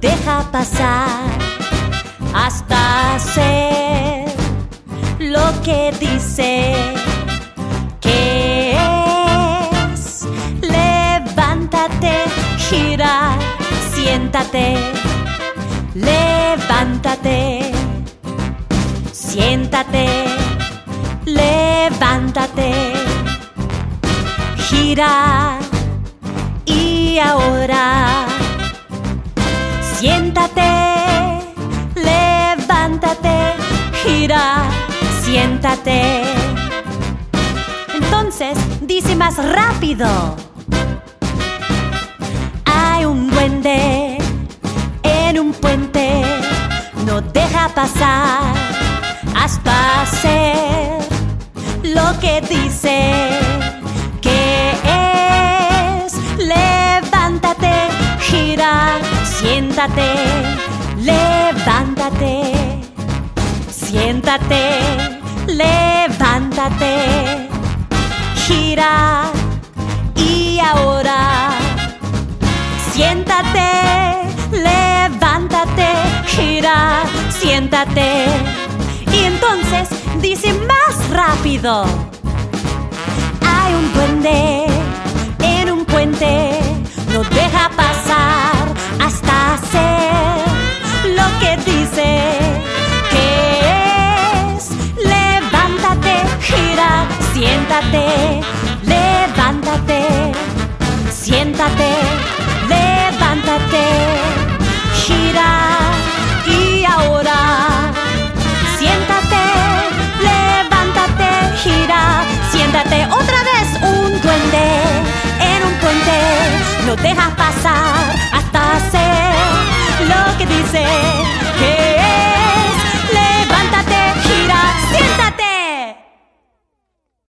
deja pasar hasta hacer lo que dice que es. Levántate, gira, siéntate, levántate, siéntate, levántate, gira. Y ahora gira, siéntate. Entonces, dice más rápido. Hay un duende en un puente, no deja pasar hasta hacer lo que dice que es. Levántate, gira, siéntate, levántate, siéntate, levántate, gira y ahora siéntate, levántate, gira, siéntate. Y entonces dice más rápido. Levántate, siéntate, levántate, gira y ahora. Siéntate, levántate, gira, siéntate otra vez un duende en un puente, no deja pasar